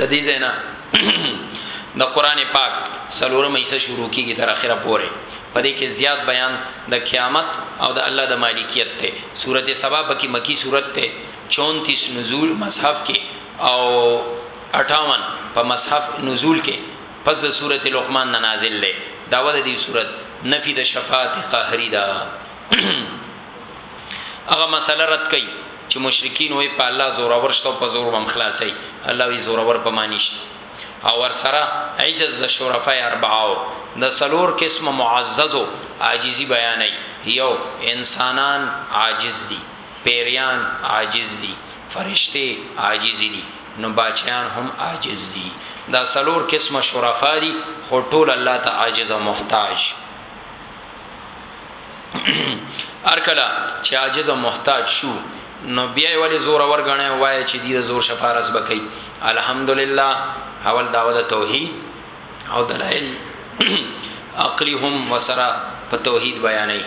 د دې زینا د قران پاک سلورم ایسه شروع کیږي تر اخره پورې په دې کې زیات بیان د قیامت او د الله د مالکیت ته سورته سبا پکې مکی سورته ته 34 نزول مصحف کې او 58 په مصحف نزول کې پس د سورته لقمان نه نازل لې داوود دې سورته نفي د شفاعت قهري دا هغه مسله رد کړي چې مشرکین وای په الله زور ورشته او په زور بم خلاصي الله وی زور ور پمانیش او ور سره عجز د شرفای اربعاو د سلور قسم معززو عاجزی بیانای یو انسانان عاجز دي پیریان عاجز دي فرشته عاجز دي نو بچیان هم عاجز دي دا سلور قسم شرفا دي خو ټول الله ته عاجز او محتاج ار کله چې عاجز او محتاج شو نو بیا ولې زور اور غنه وای چې دې زور شفارس بکې الحمدلله اول داوود توحید او دلایل عقلی هم وسره په توحید بیانې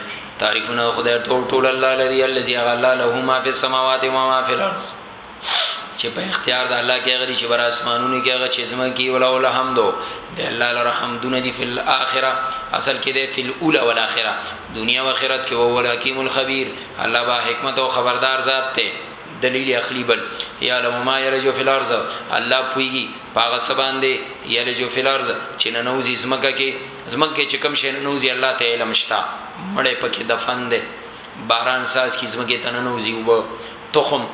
تعریفونه خدای ټول ټول الله الذي الذي غلا له ما في السماوات وما في الارض چې په اختیار د الله کې غري چې بر اسمانونو کې هغه چې زمون کې ولا ولا حمدو د الله لپاره حمدونه دي فل اخره اصل کې ده فل اولى والاخره دنیا او آخرت کې وو الحکیم الخبیر الله با حکمت او خبردار ذات ته دلیل اخلی بل یا لم ما یلجو فی الارض الله پویږي پاغه سبان دی یلجو فی الارض چې ننوزی زمکه کې زمکه چې کم شې ننوزی الله ته علم شتا مړې پکې دفن دی باران ساز کی زمکه تننوزی وب تخم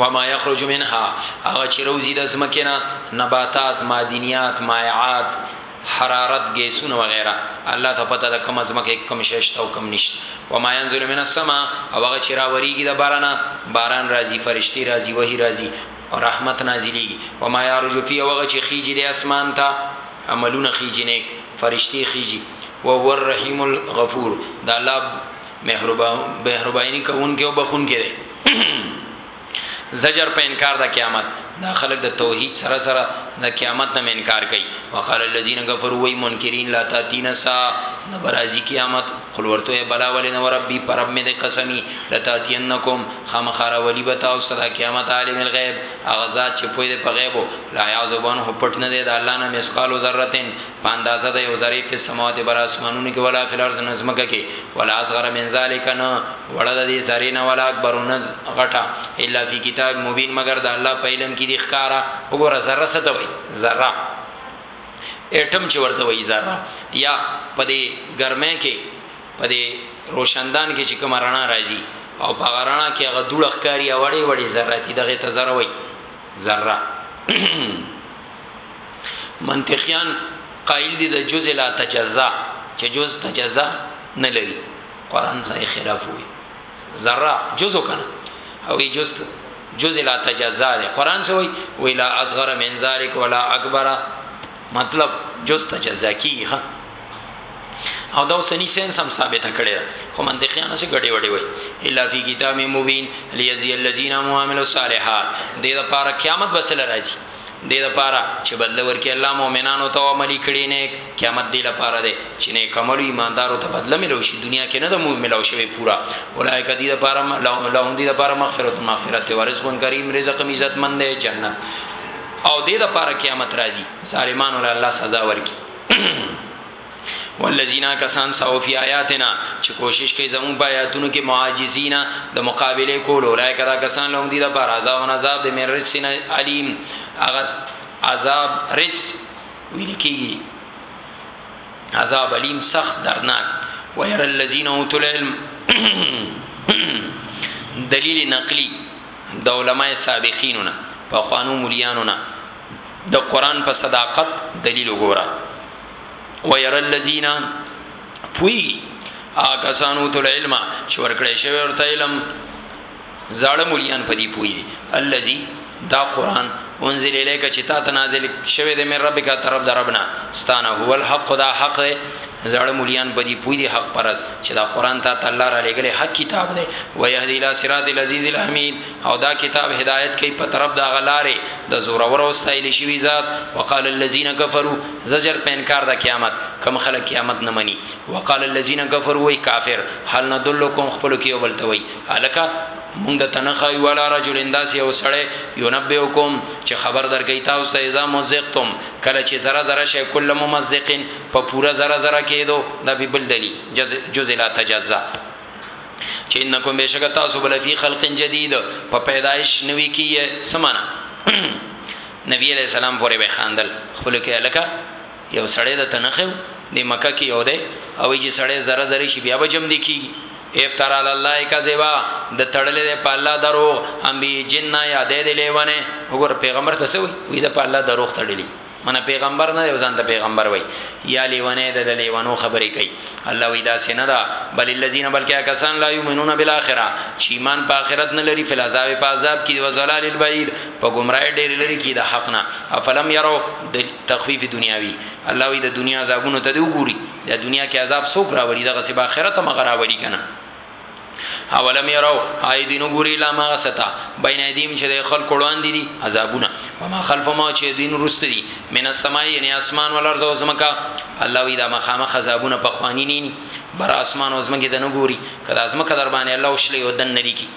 وما یخرج منها هغه چې روزي د زمکه نه نباتات معدنیات مایعات حرارت ګیسونه وغیرہ الله ته پته ده کوم زمکه کوم ششت او کوم نشت وما ينزل من السما او هغه چې راوريږي د باران باران راځي فرشتي راځي وਹੀ راځي او رحمت نازلي وما يرجو فيه هغه چې خيجي د اسمان ته عملونه خيجي نیک فرشتي خيجي وهو الرحیم الغفور دا الله مهربان مهرباني کوونکی او بخونکی دی زجر په انکار د قیامت دا خلک د توحید سره سره د قیامت نه انکار کوي وقال الذين كفروا وي منکرین لا تاتینا سا نبرازی قیامت قل ورته بلا ولنا وربي پرب می د قسمی لتاتینکم خامخرا ولی بتا او صدا قیامت عالم الغیب اغزاد چې پوی د په غیبو لا یعذبون هو پټ نه دی د الله نه مسقال ذره په اندازه د یو ذری فی السماوات بر اسمانونو کې ولا فی الارض نظمکه کې ولا اصغر من ذالک نه وړه د دې ذری نه ولا اکبر نز غټه الا فی کتاب مبین مگر د الله په علم کې د ښکارا وګوره ذره څه ته وای ذره اټم چې ورته وای ذره یا په دې ګرمه کې په دې روشندان کې چې کوم رڼا راځي او په غرانا کې هغه دوړ ښکاری اوړې وړې ذره دي دغه ته ذره وای ذره منطقیان قائل دي د جزء لا تجزا چې جزء تجزا نه لري قران ځای خلاف وي ذره جزء کنه او ای جزء جزء لا تجزا ده قران سوی ویلا اصغر من ذلک ولا اکبر مطلب جزء تجزا کیږي او دا سنی سنس هم ثابته کړي خو منطقيانو سره غړي وړي وي الا فی کتاب مبین لیزی الذین عملوا الصالحات دې لپاره قیامت بسل راځي دې لپاره چې بدله ورکړي الله مؤمنانو ته عملي کړي نیک قیامت دې لپاره دی چې نیک عمل ایماندارو ته بدله ملو شي دنیا کې نه د مو ملو شوی پورا اولایک دې لپاره لهم دې لپاره مغفرت مغفرت او رزق کریم رزق عزت مند جنت او دې لپاره قیامت راځي ظالمانو له الله سزا ورکړي والذین کسان سو فی آیاتنا چې کوشش کوي زمون په آیاتونو کې معاجزینا د مقابله کول اولای کدا کسان لوم دي د بار عذاب او عذاب د مرج سین علیم اغه عذاب رج ویل کیږي عذاب علیم سخت درناک وير الذین اوتل العلم دلیل نقلی د علماء سابقینونه په خوانو مليانونه د قران په صداقت دلیل وګوره وير الذين پوي آکسانو تل علم چې ورکړې شوی ورته علم زړه مليان پدی پوي الذي دا قران انزل الیک چې تا ته نازل شوی د مې رب کا طرف د ربنا ستانه هو الحق دا حق دی زړه مليان پدی پوي دی حق پرز چې دا قران ته الله را لګلې حق کتاب دی ويهدی الی صراط العزیز الحمید او دا کتاب هدایت کوي په طرف دا غلاره د زور اور او استایل شي وی ذات وقال الذين كفروا زجر په انکار د قیامت کم خلک قیامت نه مني وقال الذين كفروا وی کافر هل ندلکم خپل کې وبلت وی الکه مونږ د تنخای ولا رجل انداس یو سړی ينبئکم چې خبر درکې تاسو ته اذا مزقتم کله چې زره زره شي کله ممزقین په پورا زره زره کېدو د بیبل دلی جز جز لا تجزا چې انکم بشک تاسو بل فی خلق جدید په پیدایش نوې کیه سمانا نبی علیہ السلام پورې به خاندل خپل کې الکا یو سړی د تنخو د مکه کې یو دی او چې سړی زره زره شي بیا به جمع دی کی افتر علی الله کذبا د تړلې په الله درو ام بی جن یا د دې لیونه وګور پیغمبر ته سوي وی د په الله درو تړلې منه پیغمبر نه یو ځان ته پیغمبر وای یا لیونه د لیوانو خبرې کوي الله وی دا سینه دا بل الذین بلکې کسان لا یمنون بالاخره چې ایمان په آخرت نه لري فل عذاب په عذاب کې و زلال البعید په گمراهی ډېر لري کې د حق نه افلم یرو د تخفیف دنیاوی الله وی د دنیا عذابونو ته دی وګوري د دنیا کې عذاب څوک راوړي دغه سبا آخرت هم غراوړي کنه اولم يرو آی دینو ګوري لا ما ستا بین ایدیم چې د خلق وړاندې دي عذابونه وما خلف ما چې دین رست دي من السماء یعنی اسمان ولرز او زمکا الله وی دا مخامخ عذابونه په خوانی ني بر اسمان او زمکه د نه ګوري کله زمکه در باندې الله وشلې او دن نری کی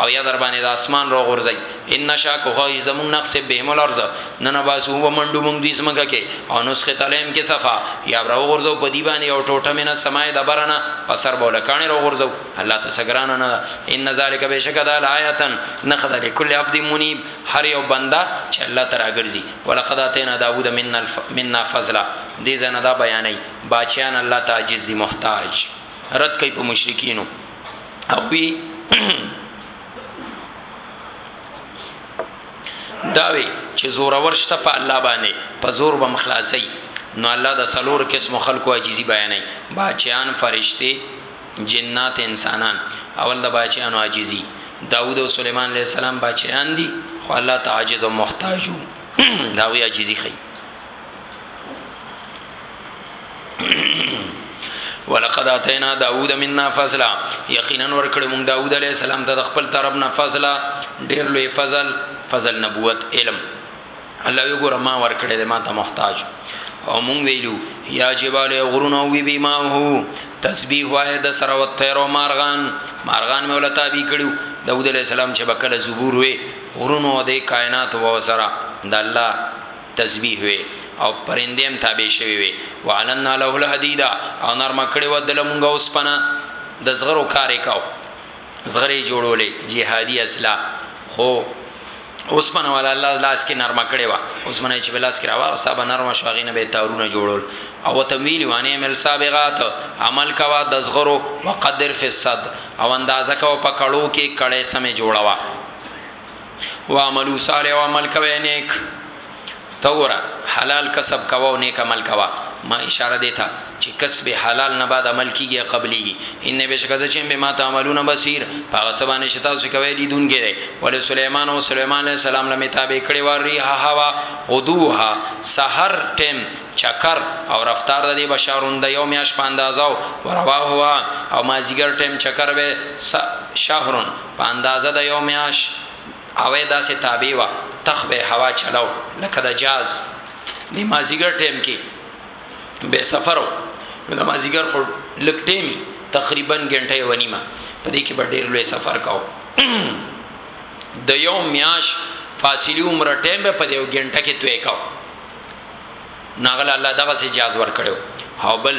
او یا در باندې د اسمان را غورځي ان نشا کوه زمون نقص بهم الارض نن باسو و منډو مونږ دې زمګه کې او نسخه تلیم کې صفا یا را غورځو په دی باندې او ټوټه مینه سمای د برنه په سر بوله کانه را غورځو الله ته سګران نه ان ذالک بشک د آیاتن نخذ لكل عبد منیب هر یو بندا چې الله تعالی ګرځي ولقد اتینا داوود من الف منا فضلا دې زنه دا بیانې بچیان الله تعجز دی محتاج رد کوي په مشرکینو او بي داوي چې زور ورشته په الله باندې په زور به مخلاصي نو الله د سلور قسم خلقو عاجزي بیانې بچیان فرشته جنات انسانان اول د بچیانو عاجزي داوود او سليمان عليه السلام بچیان دي خو الله تعجز او محتاجو داوی عاجزي خي ولقد اتینا داوود منا فضلا یقینا ورکړ موږ داوود علیه السلام ته خپل طرف نه فضلا ډیر لوی فضل فضل نبوت علم الله یو ګور ما ورکړ دې ما ته محتاج او مونږ ویلو یا جبال غرونو وی بی ما هو تسبیح وای د سره و تیرو مارغان مارغان مې ولتا بی کړو داوود علیه السلام چې بکله زبور وې غرونو د کائنات و سره د الله تسبیح وی او پرندې هم تابع شوی وی وعلنا له الحديد او نرم کړي و دل مونږه اوسپنه د زغرو کار وکاو زغرې جوړولې جهادي اصله خو اوسپنه ولا الله لاس کې نرم کړي و اوسمنه چې بلاس کې راو صاحب نرم شاغې نه به تارونه جوړول او تمویل وانه عمل سابغات عمل کوا د زغرو وقدر فساد او اندازه کوا پکړو کې کړه سمې جوړوا وعملو صالح او عمل کوي نیک ته ګوره حلال کسب کوه او نیک عمل کوه ما اشاره دیتا چې کسب حلال نه بعد عمل کیږي قبليږي ان بشکزه چې به ما تعملون بصیر هغه سبانه شتا سو کوي لیدونکي دی ول سليمان او سليمان عليه السلام لمه تابع کړي وار ریحه هوا غدوها سحر تم چکر او رفتار د دې بشارون د یوم یاش پاندازو وروا هوا او مازیګر تم چکر به شهرون په اندازه د یو میاش اوه داسې تابع وا تخ به هوا چلاو لکه د جاز د مازیګر ټیم کې به سفرو نو د مازیګر خو لک ټیمی تقریبا ګنټه و نیمه په دې کې به ډیر لوی سفر کاو د یو میاش فاصله عمر ټیم به په دې یو ګنټه کې توې کاو ناغله الله دغه سي جاز ور کړو او بل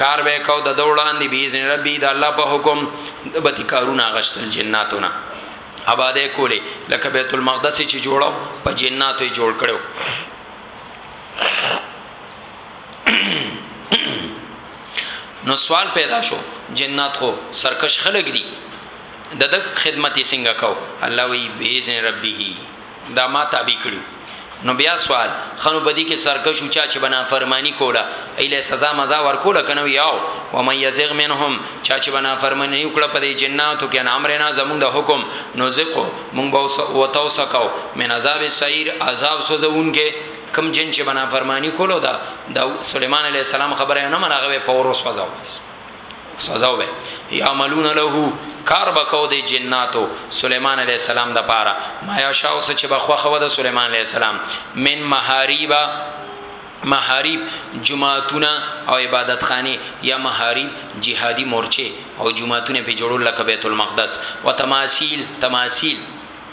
کار به کو د دوړاندې بیزن ربی د الله په حکم د بتی کارونه غشتل جناتونه آباده کوله لکه بیت المقدس چې جوړو په جناتو جوړ کړو نو سوال پیدا شو جنات خو سرکش خلق دي د دک خدمت څنګه کو الله وی بیزن ربی دا ما تابع کړو نو بیا سوال خنو بدی کې سرکش او چا چې بنا فرمانی کوله ایله سزا مزا ورکوله کنه یاو و من یزغ منهم چا چې بنا فرمانی وکړه په دې جناتو کې نام رنا زمون د حکم نو زقو مونږ به وتاو سکاو من عذاب السعیر عذاب سوزون کې کم جن چې بنا فرمانی کولو دا د سليمان عليه السلام خبره نه منغه په ورس وځاو سزا وبه یعملون له کار بکاو دی جناتو سليمان عليه السلام د پاره ما یشاء سو چې بخوا خو د سليمان عليه السلام من محاریبا محاریب جماعتونه او عبادت خانه یا محاریب جهادي مورچه او جماعتونه په جوړول لکه بیت المقدس وتماثيل تماثيل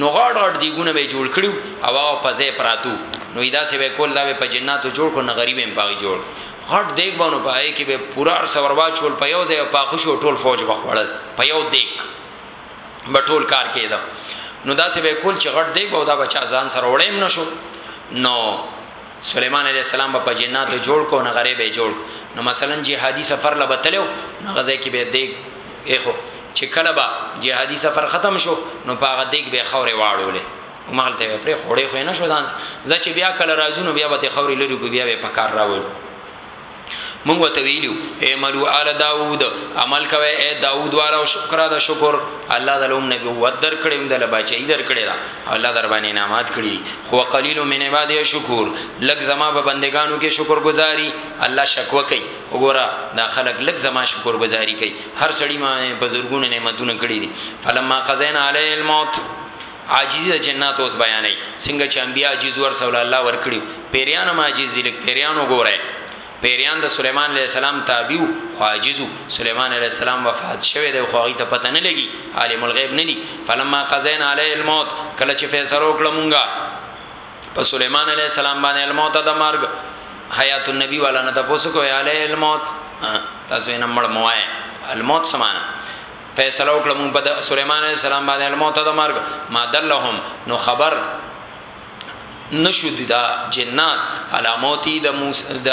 نو غړ غړ دیګونه به جوړ کړو او هغه په ځای پراتو نو دا سی به کول دا به په جناتو جوړ کو نه غریب هم پاګ جوړ غړ دیګ باندې پای کې به پورا سوروا چول په یو ځای په خوشو ټول فوج بخوړل په یو دیګ بټول کار کېده نو دا سی به کول چې غړ دیګ او دا بچا ځان سره وړیم نشو نو سليمان عليه السلام به په جناتو جوړ کو نه غریب یې جوړ نو مثلا جهادي سفر لا بتلو نه غزه کې به دیګ اخو چې کله با جهادي سفر ختم شو نو په هغه دیګ به خورې واړولې مالته به پرې خوړې خو نه شو ځان ځکه بیا کله راځو نو بیا به خورې لري کو بیا به پکار راوړو مونږ وته ویلو اے ملو آل داوود عمل کوي اے داوود والا او شکر ادا شکر الله دلوم نبی ودر کړم دل بچی در کړی دا الله در باندې نعمت کړی خو قلیل من عباد شکر لک زما په بندگانو کې شکر گزاري الله شکوه کوي وګوره دا خلک لک زما شکر گزاري کوي هر سړی ما بزرګونو نعمتونه کړی دي فلما قزینا علی الموت عاجزی د جنات اوس بیانوي څنګه چې انبیا عاجز ور سول الله ور کړی پیریان هم عاجز دي لکه پیریان وګوره پیریان د سليمان عليه السلام تابعو خواجزو سليمان عليه السلام وفات شوه د خوغی ته پته نه لګي عالم الغیب نه دي فلما قزین علی الموت کله چې فیصله وکړه مونږه په سليمان عليه السلام باندې الموت د مرګ حیات النبی والا نه تاسو کوی علی الموت تاسو یې نمړ موای الموت سمانه فیصله وکړه مونږ په سليمان عليه السلام باندې الموت د مرګ ما دلهم نو خبر نشود دا جنات علاموتی د موسی د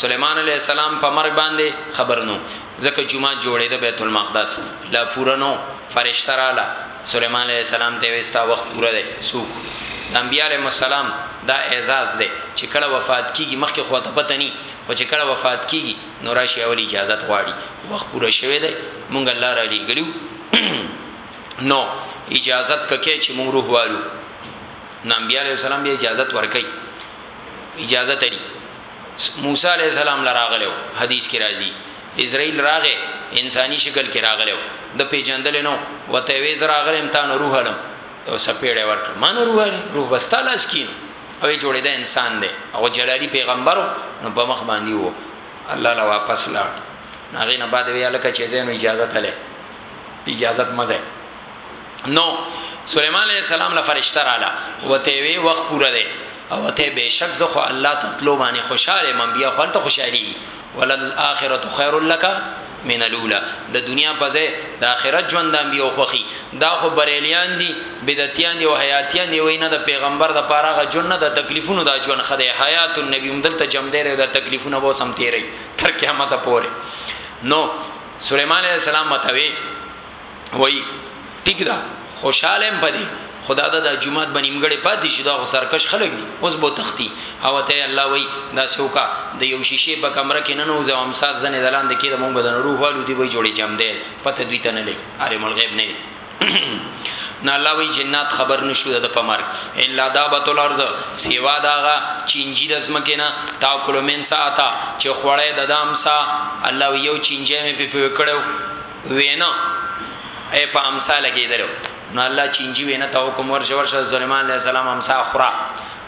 سليمان عليه السلام په مرګ باندې خبر نو ځکه جمعه جوړې د بیت المقدس لا پورا نو فرشتہ رااله سليمان عليه السلام ته وستا وخت پورا دی سو انبیاء علیهم السلام دا اعزاز دی چې کله وفات کیږي مخکې خو ته پته ني خو چې کله وفات کیږي نو راشي اول اجازه غواړي وخت پوره شوه دی مونږ الله را لېګلو نو اجازه ککې چې مونږ روح والو نو انبیاء علیہ السلام به اجازه ورکړي اجازه تري موسی علیہ السلام لراغلو حدیث کې راځي اسرائیل راغه انساني شکل کې راغلو د پیجندل نو وته وی زراغلم تا نو روح علم او سپېړې ورکړ ما نو روح علم روح بستاله اسکینو او جوړې ده انسان دی او جلالی پیغمبر نو په مخ باندې وو الله لا واپس لاړ هغه نه بعد وی الکه چې زینو اجازه تله اجازه مزه نو سليمان عليه السلام له فرشتہ رااله وته وی وخت پوره دی او ته بهشک زه خو الله تطلو باندې خوشاله مم بیا خپل ته خوشالي وللآخرة خير لک من الاولى د دنیا په ځای د آخرت ژوند د انبیو خوخي دا خو بریلیان دي بدعتیان دي او حیاتیان دی وینه د پیغمبر د پاره غ جون نه د تکلیفونو د جون خدای حیات النبی هم دلته جمع دی د تکلیفونو به سم تیری تر قیامت پورې نو سليمان عليه السلام متوي وای ټیک دا خوشاله هم پدی خدا دا د جمعات بنیمګړې پاتې شي دا سرکش خلک دي اوس بو تختی او ته الله وای دا سوکا د یو شیشه په کمره کې نه نو زو امساک زنه دلان د کې د مونږ بدن روح والو دی وای جوړې جام دی پته دوی ته نه لې عالم الغیب نه نه الله وی جنات خبر نشو د پمر الا دابت الارض سیوا داغه چینجی د زمکه نه تاکل من ساعتا چې خوړې د دامسا الله یو چینجه مې په پکړو وینا ای په امسا لګیدلو نو الله چینجی وینا ته حکم ورش ورش سليمان عليه السلام امسا خورا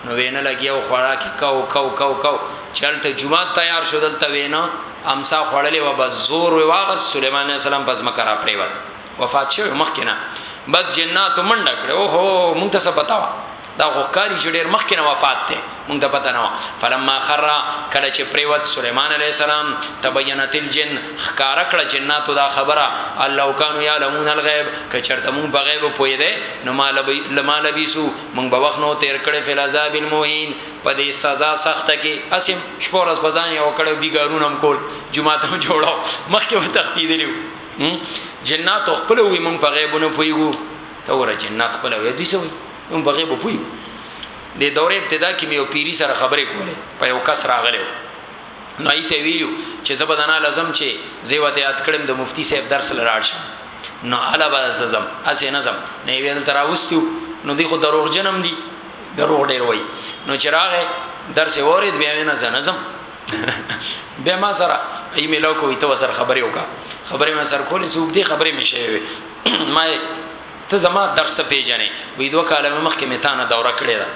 نو وینا لګیا او خورا کی کو کو کو کو چلته جمعه تیار شو دلته وینا امسا خړلې و بس زور و واغس سليمان عليه السلام پس مکه را پریوت وفات شو مخکنا بس جنات منډه کړو هو مونږ ته څه پتاوه دا غوکاری چې ډیر مخکې نه وفات دی مونږ ته پته نه و فلما خر کله چې پریوت سليمان عليه السلام تبينت الجن خکار کړه جناتو دا خبره الله کانوا يعلمون الغيب کچرته مونږ په غیب پوي دي نو مال بي لما لبيسو مونږ به وخت نو تیر کړي فل عذاب المهين په دې سزا سخته کې اسم شپورس بزان یو کړه بیګارون هم کول جمعه ته جوړو مخکې و تختی دیو جناتو خپل وي مونږ په غیبونو پويګو ته ور جنات خپل وي دوی سوي نو په غیب پوي د دورې ابتدا کې مې یو پیری سره خبرې کولې په یو کس راغلو نو ایت ویلو چې زبدانا لازم چې زیوته یاد کړم د مفتی صاحب درس لراړ شم نو الا به زم اسې نظم نه ویل تراوستو نو دی خو دروغ جنم دی دروغ ډیر وای نو چراغه درس اورید بیا نه زنزم بیا ما سره ایمیل کو ایت وسر خبرې وکا خبرې ما سر کولې سوق دی خبرې مشه ما ته زما درس څه پیژنې وې دوه کاله مخکې مې تا نه دوره کړې ده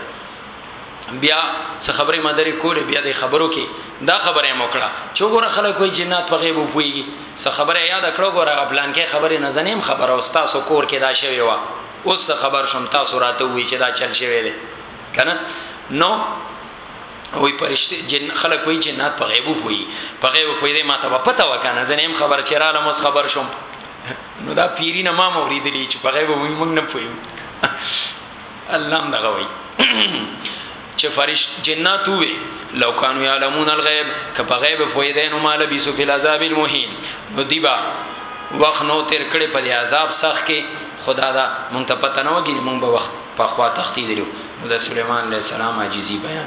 بیا څه خبرې مدري کولې بیا د خبرو کې دا خبره مو کړه چې وګوره خلک وایي جنات په غیب وپويږي څه خبره یاد کړو ګوره پلان کې خبره نه زنیم خبره او تاسو کور کې دا شوی و اوس خبر شم تاسو راته وی چې دا چل شوی دی کنه نو وی پرشته جن خلک وی جنات په غیب وپوي په غیب وپوي ما ته پته وکنه زنیم خبر چې را لمس خبر شم نو دا پیری نه ما موري دلی چې په غیب وي موږ نه پوي الله هم دغه وي چې فرشت جنات وي لو کانوا يعلمون الغيب که په غیب پوي دین نو مال بیسو فی العذاب المهین نو دیبا وخت نو تیر کړي په عذاب سخت کې خدا دا مونږ ته پته نه وګینه مونږ به وخت په خوا تختی دیو د سليمان عليه السلام عاجزي بیان